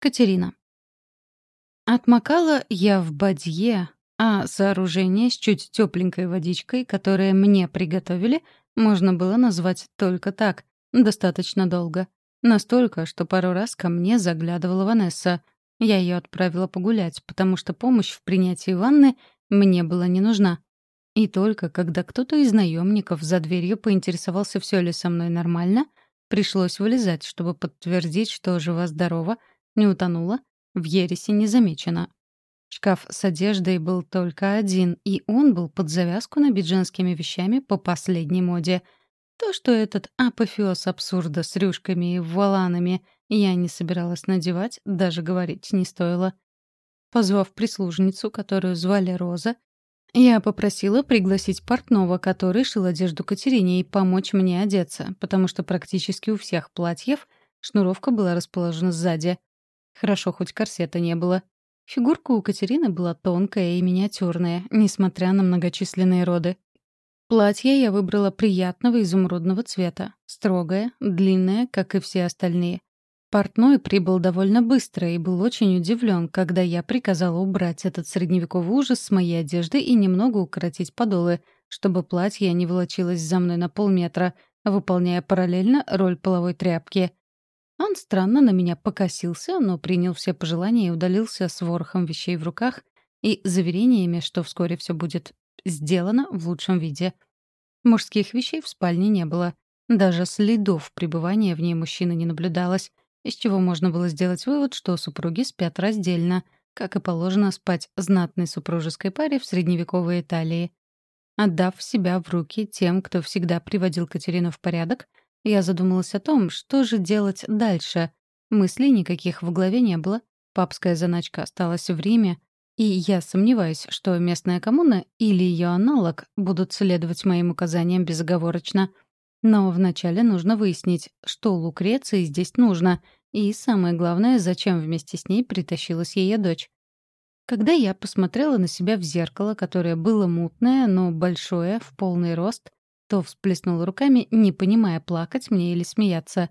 Катерина. Отмокала я в бадье, а сооружение с чуть тепленькой водичкой, которое мне приготовили, можно было назвать только так, достаточно долго. Настолько, что пару раз ко мне заглядывала Ванесса. Я ее отправила погулять, потому что помощь в принятии ванны мне была не нужна. И только когда кто-то из наемников за дверью поинтересовался, все ли со мной нормально, пришлось вылезать, чтобы подтвердить, что жива-здорова — не утонула, в ересе не замечено. Шкаф с одеждой был только один, и он был под завязку набит женскими вещами по последней моде. То, что этот апофеоз абсурда с рюшками и вуаланами я не собиралась надевать, даже говорить не стоило. Позвав прислужницу, которую звали Роза, я попросила пригласить портного, который шил одежду Катерине, и помочь мне одеться, потому что практически у всех платьев шнуровка была расположена сзади. Хорошо, хоть корсета не было. Фигурка у Катерины была тонкая и миниатюрная, несмотря на многочисленные роды. Платье я выбрала приятного изумрудного цвета, строгое, длинное, как и все остальные. Портной прибыл довольно быстро и был очень удивлен, когда я приказала убрать этот средневековый ужас с моей одежды и немного укоротить подолы, чтобы платье не волочилось за мной на полметра, выполняя параллельно роль половой тряпки. Он странно на меня покосился, но принял все пожелания и удалился с ворохом вещей в руках и заверениями, что вскоре все будет сделано в лучшем виде. Мужских вещей в спальне не было. Даже следов пребывания в ней мужчины не наблюдалось, из чего можно было сделать вывод, что супруги спят раздельно, как и положено спать знатной супружеской паре в средневековой Италии. Отдав себя в руки тем, кто всегда приводил Катерину в порядок, я задумалась о том, что же делать дальше. Мыслей никаких в голове не было. Папская заначка осталась в Риме, и я сомневаюсь, что местная коммуна или ее аналог будут следовать моим указаниям безоговорочно. Но вначале нужно выяснить, что Лукреции здесь нужно, и самое главное, зачем вместе с ней притащилась ее дочь. Когда я посмотрела на себя в зеркало, которое было мутное, но большое, в полный рост, то всплеснула руками, не понимая, плакать мне или смеяться.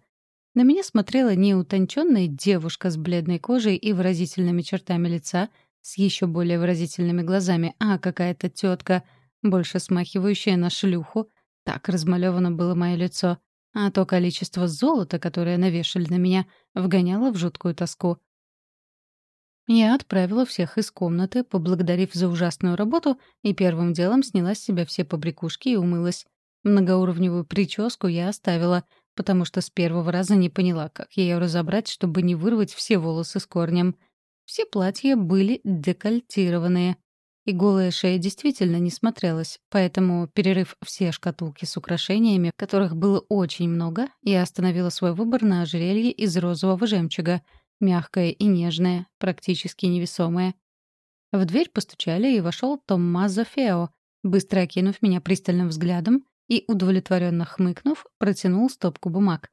На меня смотрела не утонченная девушка с бледной кожей и выразительными чертами лица, с еще более выразительными глазами, а какая-то тетка, больше смахивающая на шлюху. Так размалевано было мое лицо. А то количество золота, которое навешали на меня, вгоняло в жуткую тоску. Я отправила всех из комнаты, поблагодарив за ужасную работу, и первым делом сняла с себя все побрякушки и умылась. Многоуровневую прическу я оставила, потому что с первого раза не поняла, как ее разобрать, чтобы не вырвать все волосы с корнем. Все платья были декольтированные. И голая шея действительно не смотрелась, поэтому, перерыв все шкатулки с украшениями, которых было очень много, я остановила свой выбор на ожерелье из розового жемчуга, мягкое и нежное, практически невесомое. В дверь постучали, и вошел Томмазо Фео, быстро окинув меня пристальным взглядом и, удовлетворенно хмыкнув, протянул стопку бумаг.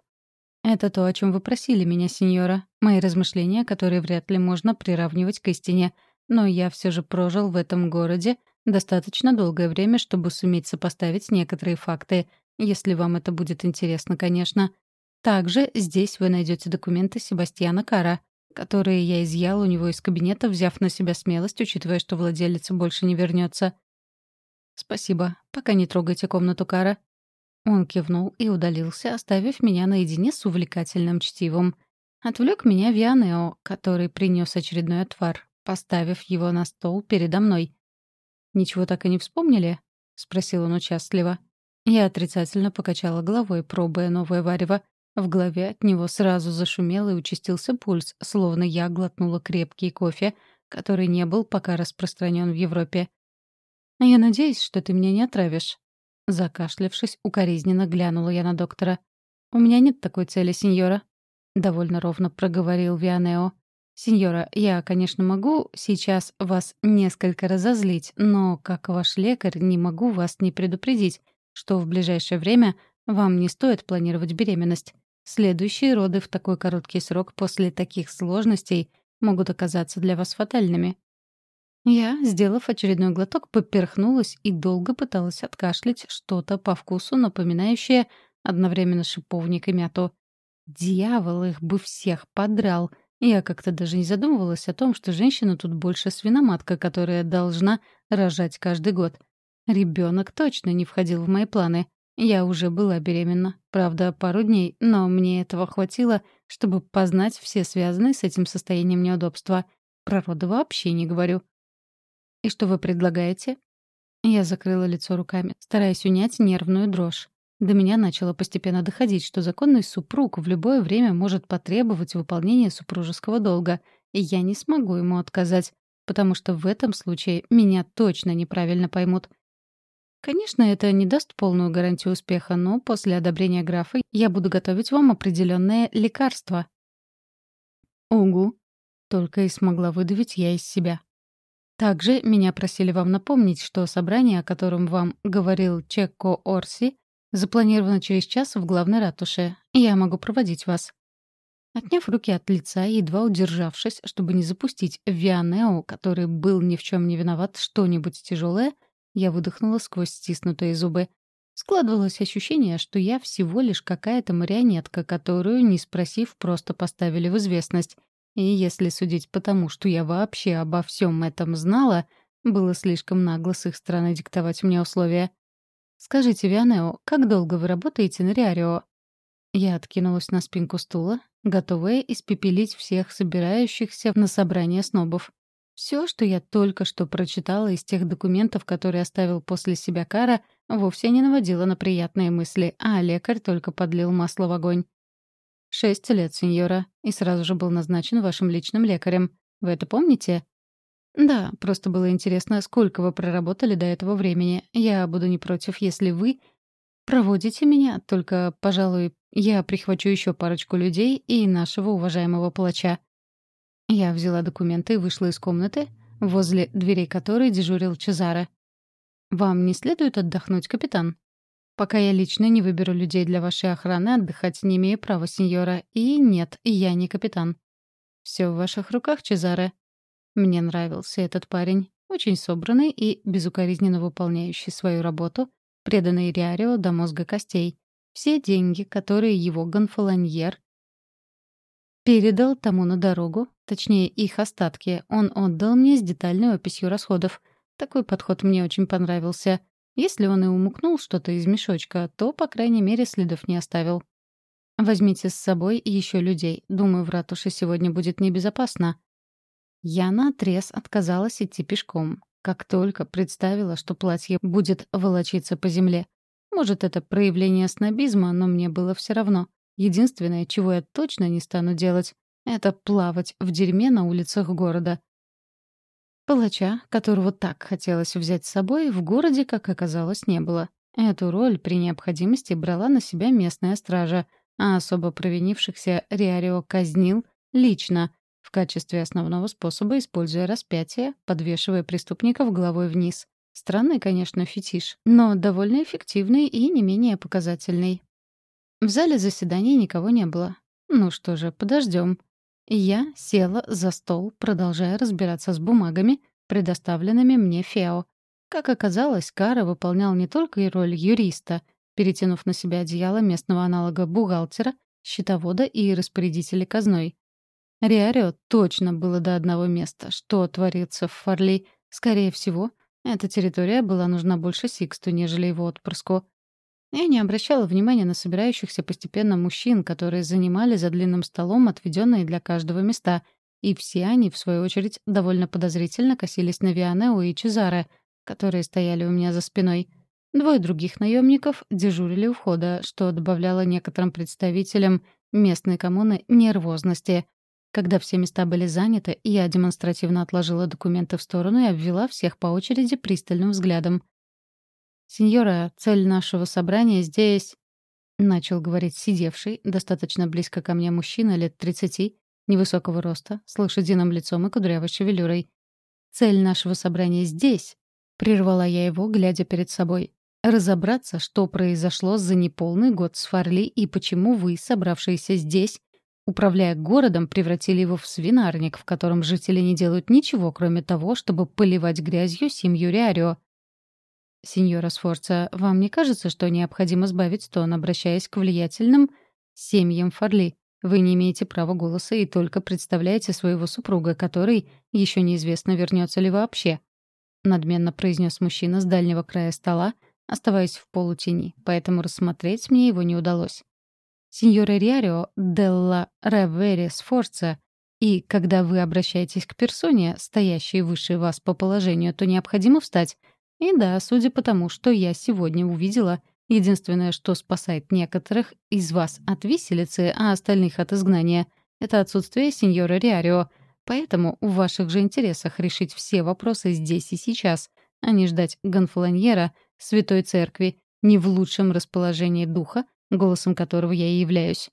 «Это то, о чем вы просили меня, сеньора. Мои размышления, которые вряд ли можно приравнивать к истине. Но я все же прожил в этом городе достаточно долгое время, чтобы суметь сопоставить некоторые факты, если вам это будет интересно, конечно. Также здесь вы найдете документы Себастьяна Кара, которые я изъял у него из кабинета, взяв на себя смелость, учитывая, что владелец больше не вернется. «Спасибо. Пока не трогайте комнату Кара». Он кивнул и удалился, оставив меня наедине с увлекательным чтивом. Отвлек меня Вианео, который принес очередной отвар, поставив его на стол передо мной. «Ничего так и не вспомнили?» — спросил он участливо. Я отрицательно покачала головой, пробуя новое варево. В голове от него сразу зашумел и участился пульс, словно я глотнула крепкий кофе, который не был пока распространен в Европе. «Я надеюсь, что ты меня не отравишь». Закашлявшись, укоризненно глянула я на доктора. «У меня нет такой цели, сеньора», — довольно ровно проговорил Вианео. «Сеньора, я, конечно, могу сейчас вас несколько разозлить, но, как ваш лекарь, не могу вас не предупредить, что в ближайшее время вам не стоит планировать беременность. Следующие роды в такой короткий срок после таких сложностей могут оказаться для вас фатальными. Я, сделав очередной глоток, поперхнулась и долго пыталась откашлять что-то по вкусу, напоминающее одновременно шиповник и мяту. Дьявол их бы всех подрал, Я как-то даже не задумывалась о том, что женщина тут больше свиноматка, которая должна рожать каждый год. Ребенок точно не входил в мои планы. Я уже была беременна, правда, пару дней, но мне этого хватило, чтобы познать все связанные с этим состоянием неудобства. Про роды вообще не говорю. «И что вы предлагаете?» Я закрыла лицо руками, стараясь унять нервную дрожь. До меня начало постепенно доходить, что законный супруг в любое время может потребовать выполнения супружеского долга, и я не смогу ему отказать, потому что в этом случае меня точно неправильно поймут. Конечно, это не даст полную гарантию успеха, но после одобрения графа я буду готовить вам определенное лекарство. Угу. Только и смогла выдавить я из себя. Также меня просили вам напомнить, что собрание, о котором вам говорил Чекко Орси, запланировано через час в главной ратуше. Я могу проводить вас. Отняв руки от лица и едва удержавшись, чтобы не запустить Вианео, который был ни в чем не виноват, что-нибудь тяжелое, я выдохнула сквозь стиснутые зубы. Складывалось ощущение, что я всего лишь какая-то марионетка, которую, не спросив, просто поставили в известность, и если судить по тому, что я вообще обо всем этом знала, было слишком нагло с их стороны диктовать мне условия. «Скажите, Вианео, как долго вы работаете на Риарио?» Я откинулась на спинку стула, готовая испепелить всех собирающихся на собрание снобов. Все, что я только что прочитала из тех документов, которые оставил после себя Кара, вовсе не наводило на приятные мысли, а лекарь только подлил масло в огонь. «Шесть лет, сеньора, и сразу же был назначен вашим личным лекарем. Вы это помните?» «Да, просто было интересно, сколько вы проработали до этого времени. Я буду не против, если вы проводите меня, только, пожалуй, я прихвачу еще парочку людей и нашего уважаемого палача». Я взяла документы и вышла из комнаты, возле дверей которой дежурил Чезаре. «Вам не следует отдохнуть, капитан?» Пока я лично не выберу людей для вашей охраны, отдыхать не имею права, сеньора. И нет, я не капитан. Все в ваших руках, Чезаре. Мне нравился этот парень. Очень собранный и безукоризненно выполняющий свою работу, преданный Риарио до мозга костей. Все деньги, которые его гонфолоньер передал тому на дорогу, точнее, их остатки, он отдал мне с детальной описью расходов. Такой подход мне очень понравился — если он и умукнул что-то из мешочка, то, по крайней мере, следов не оставил. Возьмите с собой еще людей. Думаю, в ратуше сегодня будет небезопасно. Я наотрез отказалась идти пешком. Как только представила, что платье будет волочиться по земле. Может, это проявление снобизма, но мне было все равно. Единственное, чего я точно не стану делать, это плавать в дерьме на улицах города. Палача, которого так хотелось взять с собой, в городе, как оказалось, не было. Эту роль при необходимости брала на себя местная стража, а особо провинившихся Риарио казнил лично, в качестве основного способа используя распятие, подвешивая преступников головой вниз. Странный, конечно, фетиш, но довольно эффективный и не менее показательный. В зале заседаний никого не было. Ну что же, подождем. Я села за стол, продолжая разбираться с бумагами, предоставленными мне Фео. Как оказалось, Кара выполнял не только и роль юриста, перетянув на себя одеяло местного аналога бухгалтера, счетовода и распорядителя казной. Риарио точно было до одного места. Что творится в Фарли? Скорее всего, эта территория была нужна больше Сиксту, нежели его отпрыску. Я не обращала внимания на собирающихся постепенно мужчин, которые занимали за длинным столом отведенные для каждого места, и все они, в свою очередь, довольно подозрительно косились на Вианео и Чезаре, которые стояли у меня за спиной. Двое других наемников дежурили у входа, что добавляло некоторым представителям местной коммуны нервозности. Когда все места были заняты, я демонстративно отложила документы в сторону и обвела всех по очереди пристальным взглядом. «Сеньора, цель нашего собрания здесь...» — начал говорить сидевший, достаточно близко ко мне мужчина лет тридцати, невысокого роста, с лошадиным лицом и кудрявой шевелюрой. «Цель нашего собрания здесь...» — прервала я его, глядя перед собой. «Разобраться, что произошло за неполный год с Фарли и почему вы, собравшиеся здесь, управляя городом, превратили его в свинарник, в котором жители не делают ничего, кроме того, чтобы поливать грязью семью Риарио. «Сеньора Сфорца, вам не кажется, что необходимо сбавить тон, обращаясь к влиятельным семьям Фарли? Вы не имеете права голоса и только представляете своего супруга, который еще неизвестно, вернется ли вообще. Надменно произнес мужчина с дальнего края стола, оставаясь в полутени, поэтому рассмотреть мне его не удалось. Сеньора Риарио Делла Ревери Сфорца, и когда вы обращаетесь к персоне, стоящей выше вас по положению, то необходимо встать. И да, судя по тому, что я сегодня увидела, единственное, что спасает некоторых из вас от виселицы, а остальных от изгнания, это отсутствие сеньора Риарио. Поэтому в ваших же интересах решить все вопросы здесь и сейчас, а не ждать гонфланьера Святой Церкви, не в лучшем расположении духа, голосом которого я и являюсь.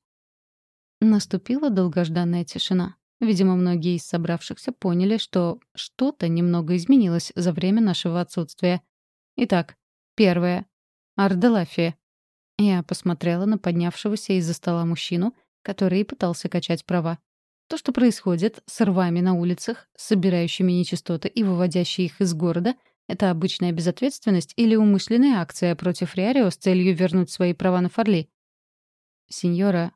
Наступила долгожданная тишина. Видимо, многие из собравшихся поняли, что что-то немного изменилось за время нашего отсутствия. Итак, первое. Арделафия. Я посмотрела на поднявшегося из-за стола мужчину, который пытался качать права. То, что происходит с рвами на улицах, собирающими нечистоты и выводящими их из города — это обычная безответственность или умышленная акция против Риарио с целью вернуть свои права на Фарли? Сеньора...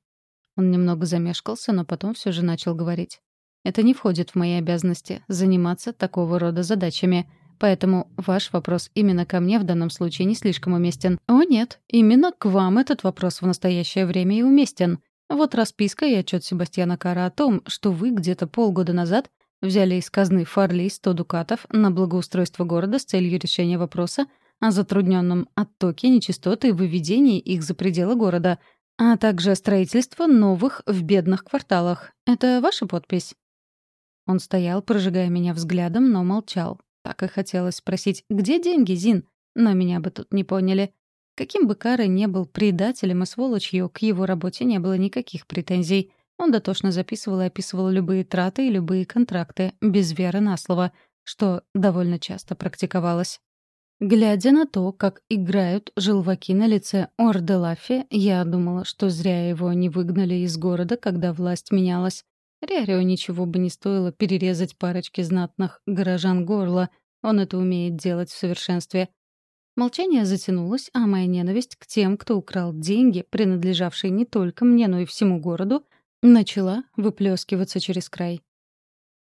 Он немного замешкался, но потом все же начал говорить. Это не входит в мои обязанности — заниматься такого рода задачами. Поэтому ваш вопрос именно ко мне в данном случае не слишком уместен. О нет, именно к вам этот вопрос в настоящее время и уместен. Вот расписка и отчет Себастьяна Кара о том, что вы где-то полгода назад Взяли из казны Фарли 100 дукатов на благоустройство города с целью решения вопроса о затрудненном оттоке нечистоты и выведении их за пределы города, а также строительство новых в бедных кварталах. Это ваша подпись?» Он стоял, прожигая меня взглядом, но молчал. Так и хотелось спросить, где деньги, Зин? Но меня бы тут не поняли. Каким бы Кара не был предателем и сволочью, к его работе не было никаких претензий. Он дотошно записывал и описывал любые траты и любые контракты, без веры на слово, что довольно часто практиковалось. Глядя на то, как играют желваки на лице Орделафи, я думала, что зря его не выгнали из города, когда власть менялась. Риарио ничего бы не стоило перерезать парочке знатных горожан горла, он это умеет делать в совершенстве. Молчание затянулось, а моя ненависть к тем, кто украл деньги, принадлежавшие не только мне, но и всему городу, Начала выплескиваться через край.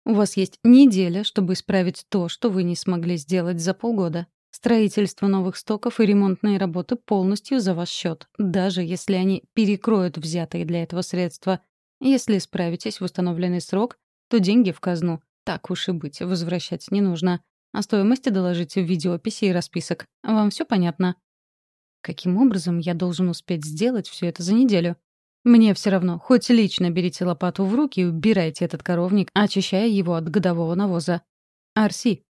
У вас есть неделя, чтобы исправить то, что вы не смогли сделать за полгода. Строительство новых стоков и ремонтные работы полностью за ваш счет, даже если они перекроют взятые для этого средства. Если справитесь в установленный срок, то деньги в казну. Так уж и быть, возвращать не нужно. О стоимости доложите в видеоописи и расписок. Вам все понятно? Каким образом я должен успеть сделать все это за неделю? Мне все равно, хоть лично берите лопату в руки и убирайте этот коровник, очищая его от годового навоза. Арси.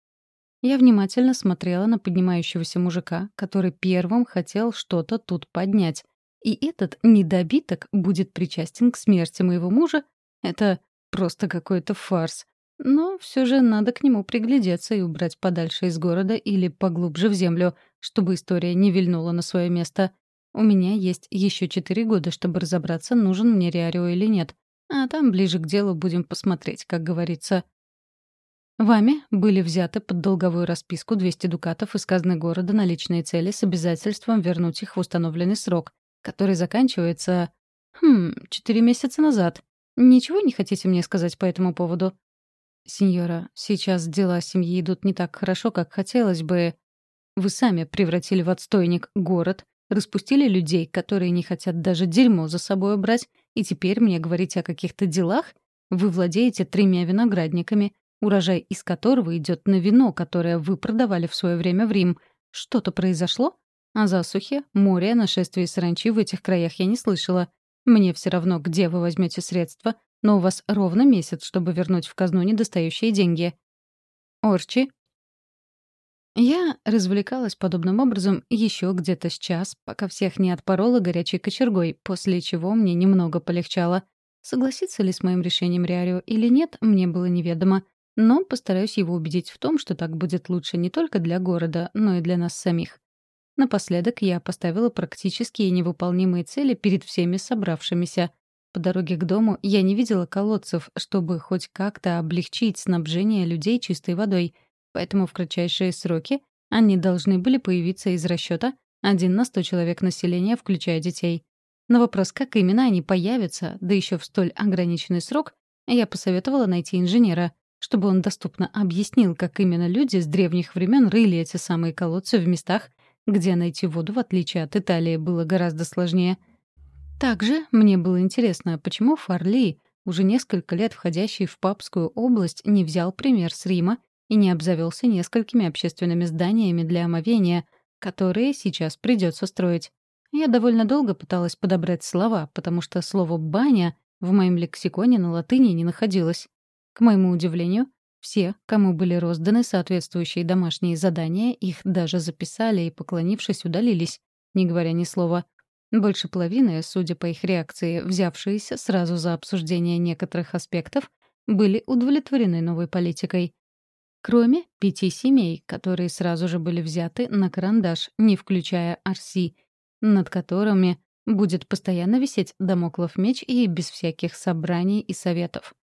Я внимательно смотрела на поднимающегося мужика, который первым хотел что-то тут поднять. И этот недобиток будет причастен к смерти моего мужа? Это просто какой-то фарс. Но все же надо к нему приглядеться и убрать подальше из города или поглубже в землю, чтобы история не вильнула на свое место. У меня есть еще четыре года, чтобы разобраться, нужен мне Риарио или нет. А там ближе к делу будем посмотреть, как говорится. Вами были взяты под долговую расписку 200 дукатов из казны города на личные цели с обязательством вернуть их в установленный срок, который заканчивается... Хм, четыре месяца назад. Ничего не хотите мне сказать по этому поводу? Сеньора, сейчас дела семьи идут не так хорошо, как хотелось бы. Вы сами превратили в отстойник город, Распустили людей, которые не хотят даже дерьмо за собой убрать, и теперь мне говорить о каких-то делах? Вы владеете тремя виноградниками, урожай из которого идет на вино, которое вы продавали в свое время в Рим. Что-то произошло? О засухе, море, нашествии саранчи в этих краях я не слышала. Мне все равно, где вы возьмете средства, но у вас ровно месяц, чтобы вернуть в казну недостающие деньги. Орчи, я развлекалась подобным образом еще где-то с час, пока всех не отпорола горячей кочергой, после чего мне немного полегчало. Согласится ли с моим решением Риарио или нет, мне было неведомо. Но постараюсь его убедить в том, что так будет лучше не только для города, но и для нас самих. Напоследок я поставила практические невыполнимые цели перед всеми собравшимися. По дороге к дому я не видела колодцев, чтобы хоть как-то облегчить снабжение людей чистой водой — поэтому в кратчайшие сроки они должны были появиться из расчета один на сто человек населения, включая детей. На вопрос, как именно они появятся, да еще в столь ограниченный срок, я посоветовала найти инженера, чтобы он доступно объяснил, как именно люди с древних времен рыли эти самые колодцы в местах, где найти воду, в отличие от Италии, было гораздо сложнее. Также мне было интересно, почему Фарли, уже несколько лет входящий в Папскую область, не взял пример с Рима и не обзавелся несколькими общественными зданиями для омовения, которые сейчас придется строить. Я довольно долго пыталась подобрать слова, потому что слово «баня» в моем лексиконе на латыни не находилось. К моему удивлению, все, кому были розданы соответствующие домашние задания, их даже записали и, поклонившись, удалились, не говоря ни слова. Больше половины, судя по их реакции, взявшиеся сразу за обсуждение некоторых аспектов, были удовлетворены новой политикой. Кроме пяти семей, которые сразу же были взяты на карандаш, не включая Арси — над которыми будет постоянно висеть домоклов меч и без всяких собраний и советов.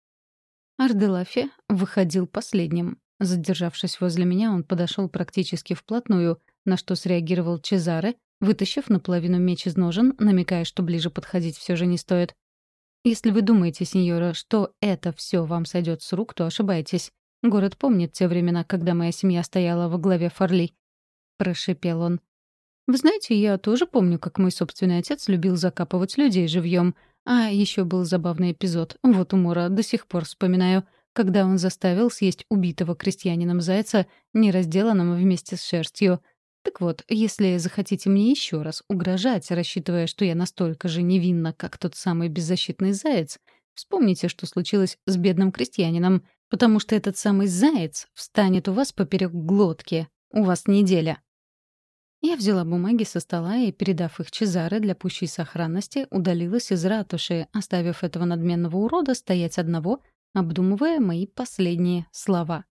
Арделафи выходил последним. Задержавшись возле меня, он подошел практически вплотную, на что среагировал Чезаре, вытащив наполовину меч из ножен, намекая, что ближе подходить все же не стоит. «Если вы думаете, сеньора, что это все вам сойдет с рук, то ошибаетесь. Город помнит те времена, когда моя семья стояла во главе Фарли». Прошипел он. Вы знаете, я тоже помню, как мой собственный отец любил закапывать людей живьем. А еще был забавный эпизод, вот умора, до сих пор вспоминаю, когда он заставил съесть убитого крестьянином зайца, не разделанным вместе с шерстью. Так вот, если захотите мне еще раз угрожать, рассчитывая, что я настолько же невинна, как тот самый беззащитный заяц, вспомните, что случилось с бедным крестьянином, потому что этот самый заяц встанет у вас поперек глотки. У вас неделя. Я взяла бумаги со стола и, передав их Чезаре для пущей сохранности, удалилась из ратуши, оставив этого надменного урода стоять одного, обдумывая мои последние слова.